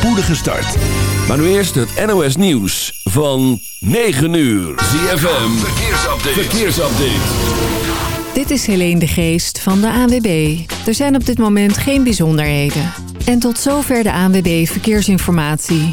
spoedige start. Maar nu eerst het NOS Nieuws van 9 uur. ZFM, verkeersupdate. verkeersupdate. Dit is Helene de Geest van de ANWB. Er zijn op dit moment geen bijzonderheden. En tot zover de ANWB Verkeersinformatie.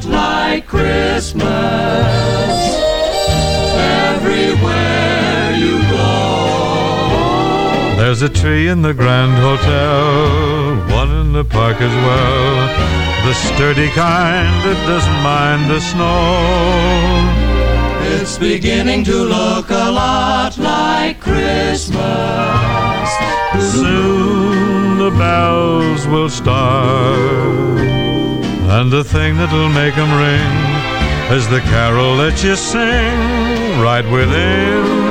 like Christmas everywhere you go. There's a tree in the Grand Hotel, one in the park as well. The sturdy kind that doesn't mind the snow. It's beginning to look a lot like Christmas. Soon the bells will start, and the thing that'll make 'em ring is the carol that you sing right within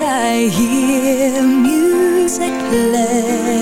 I hear music play?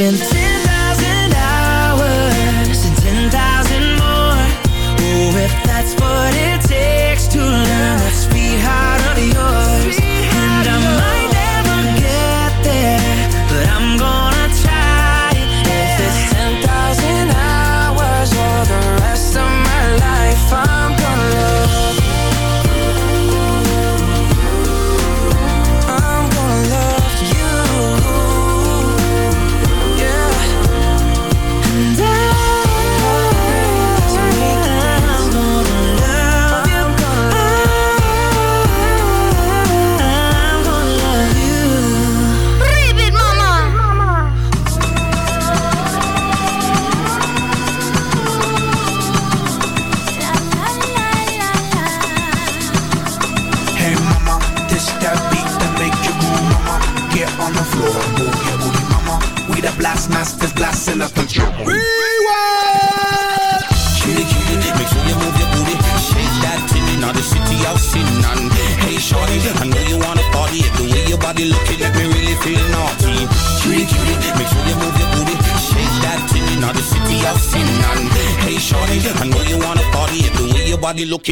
Yeah,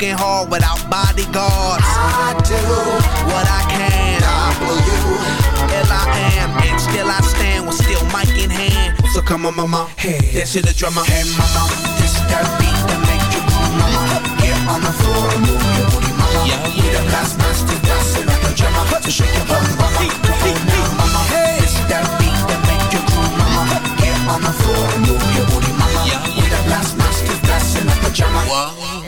and looking hard without bodyguards. I do what I can. W L I am, and still I stand with still mic in hand. So come on, mama, hey, dance to the drummer. Hey, mama, this that beat that make you move, mama. Get on the floor and move your booty, mama. Yeah, yeah. We the blast masters, dancing up the drummer. So shake your bum, mama. Come on now, mama. Hey, this that beat that make you move, mama. Get on the floor and move your booty, mama. Yeah, yeah. We the masters, dancing up the drummer. We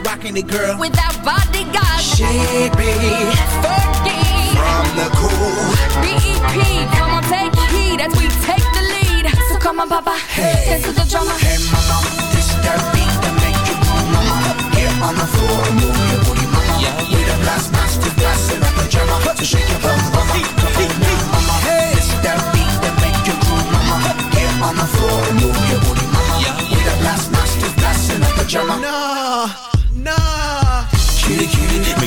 it, girl. With that bodyguard. She be Fergie. from the cool. BEP, come on, take heed as we take the lead. So come on, Papa, dance to the drama. Hey, mama, this that beat that make you move, mama. Get on the floor and move your booty, mama. We the blast master, blast in a pajama. So shake your bum, mama. Come on now, mama. This that beat that make you groove, mama. Get on the floor and move your booty, mama. We the blast master, blast in a pajama. Nah, nah. Cutie,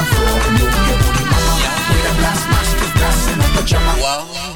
The floor and move your booty, mama. We the blast masters, blast in a pajama. La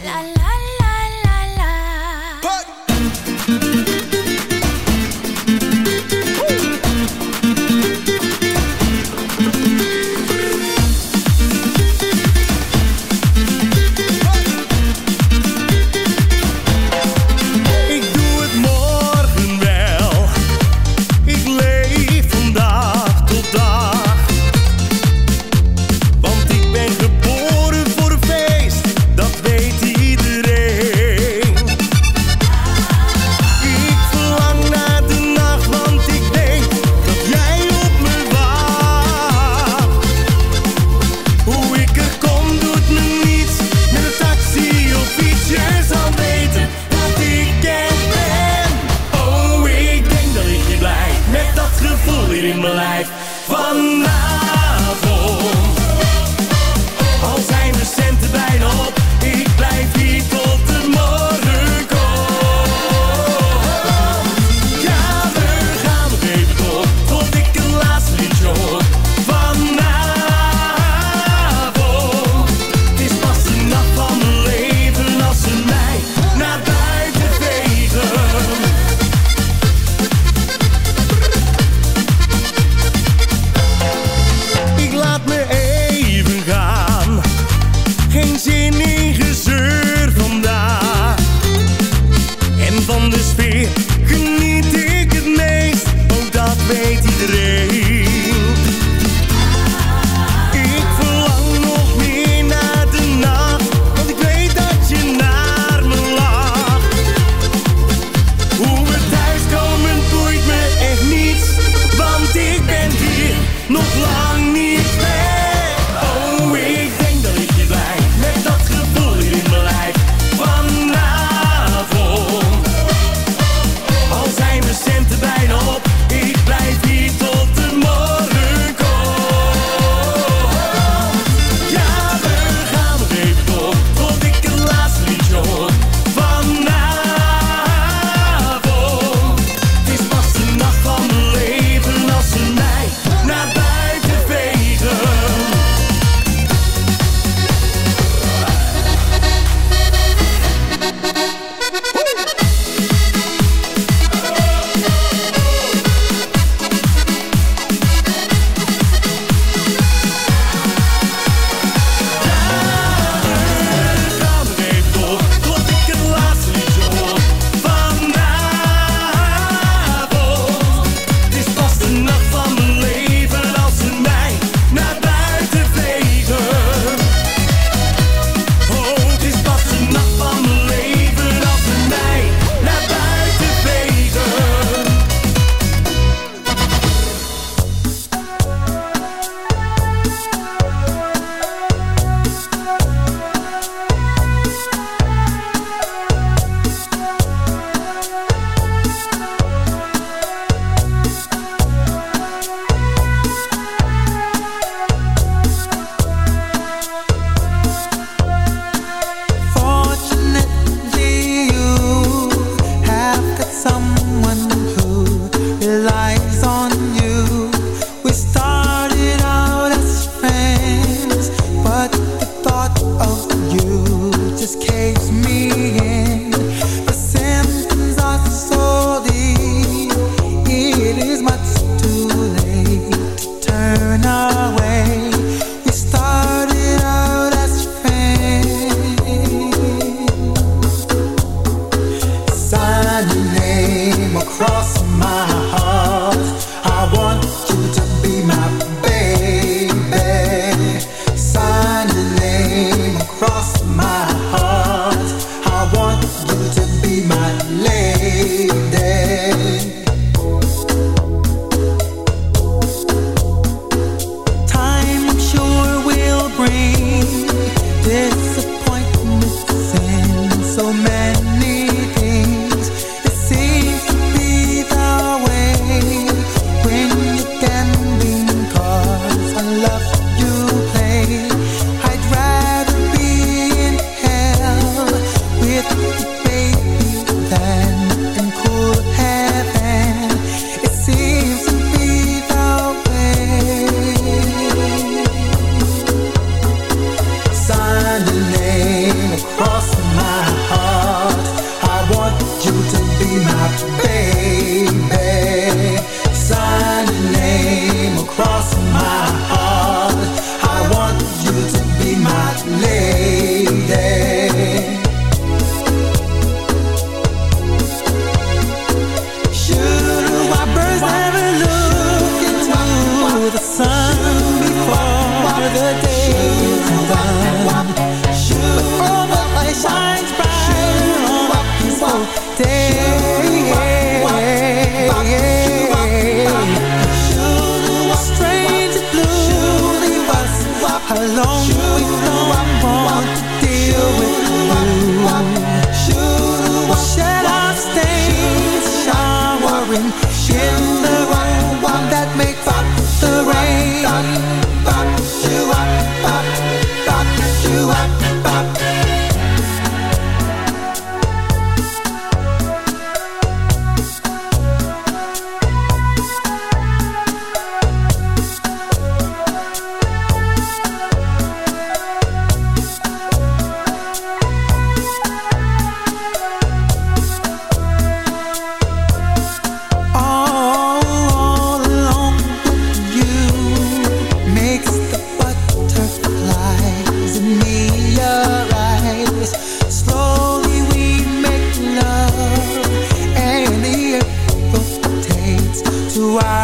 you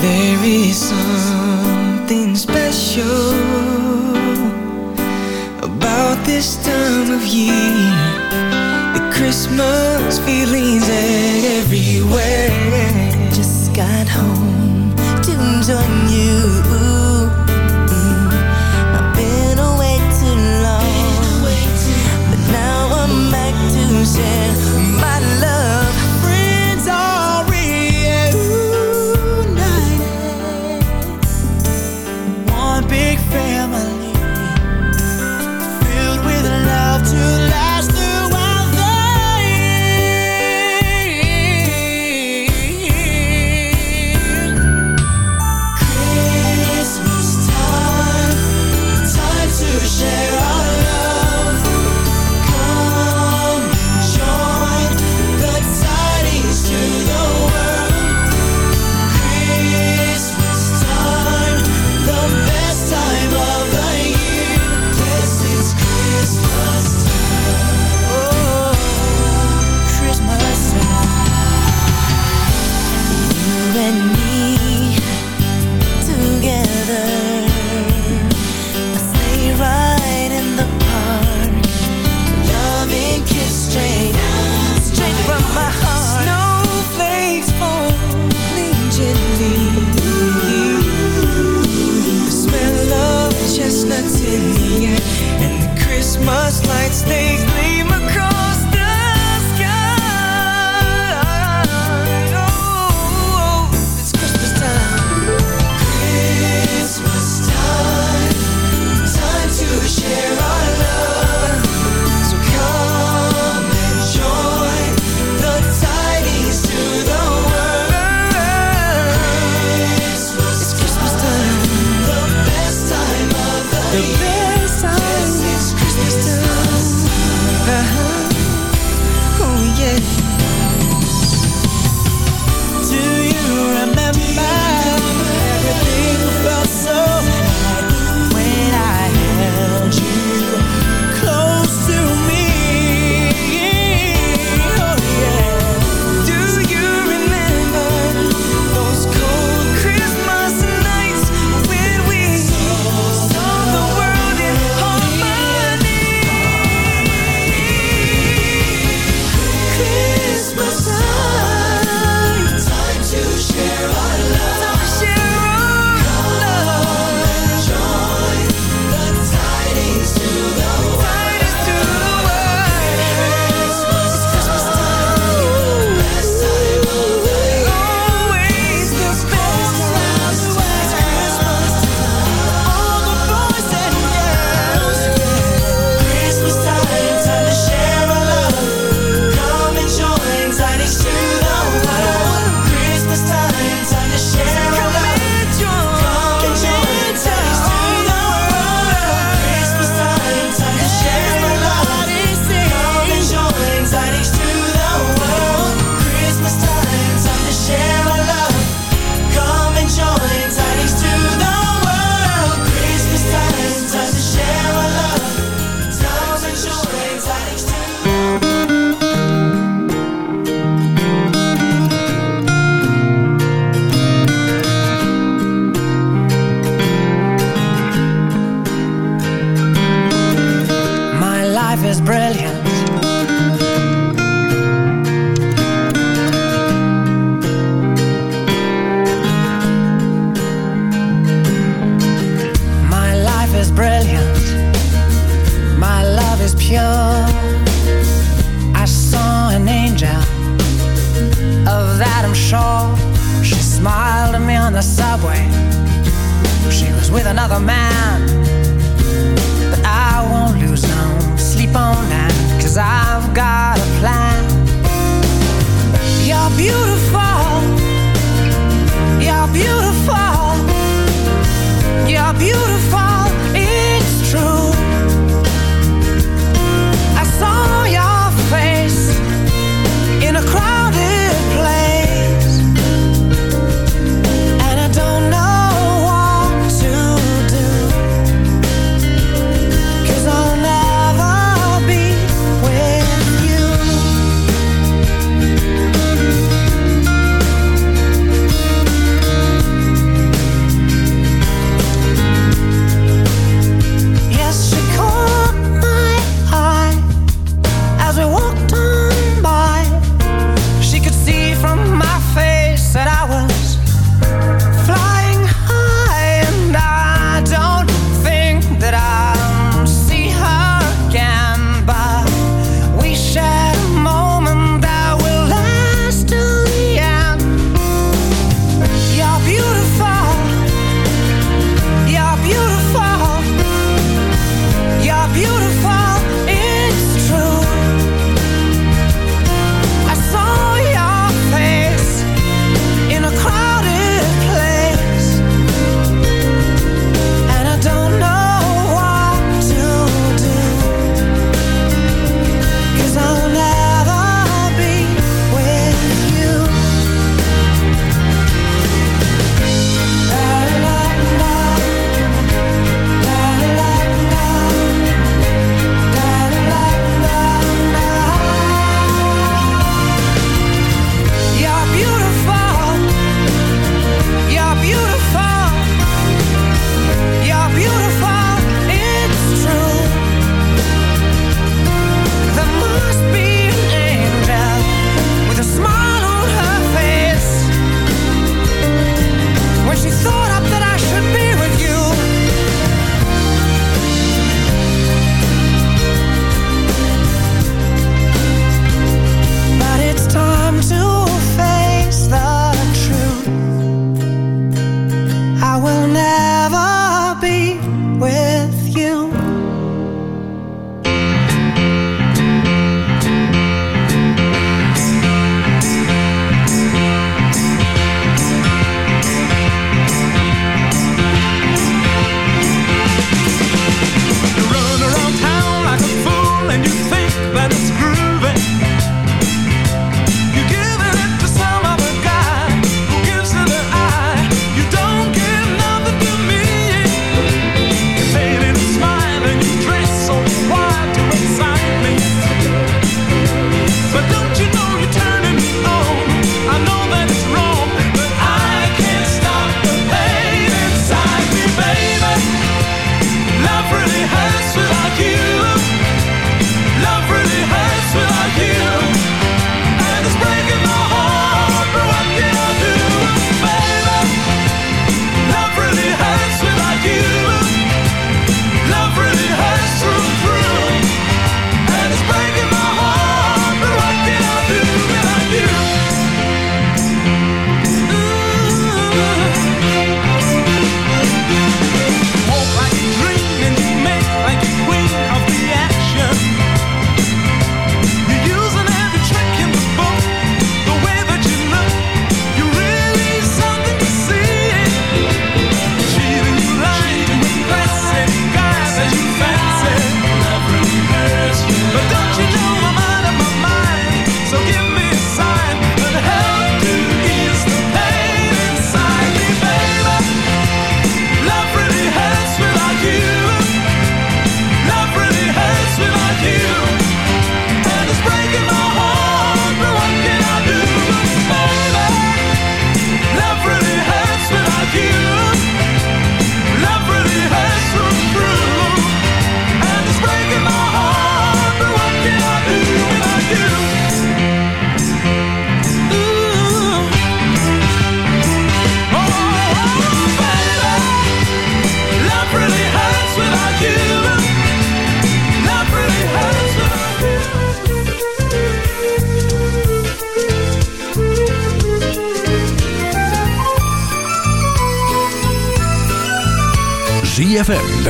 There is something special about this time of year. The Christmas feelings everywhere. Just got home to join you.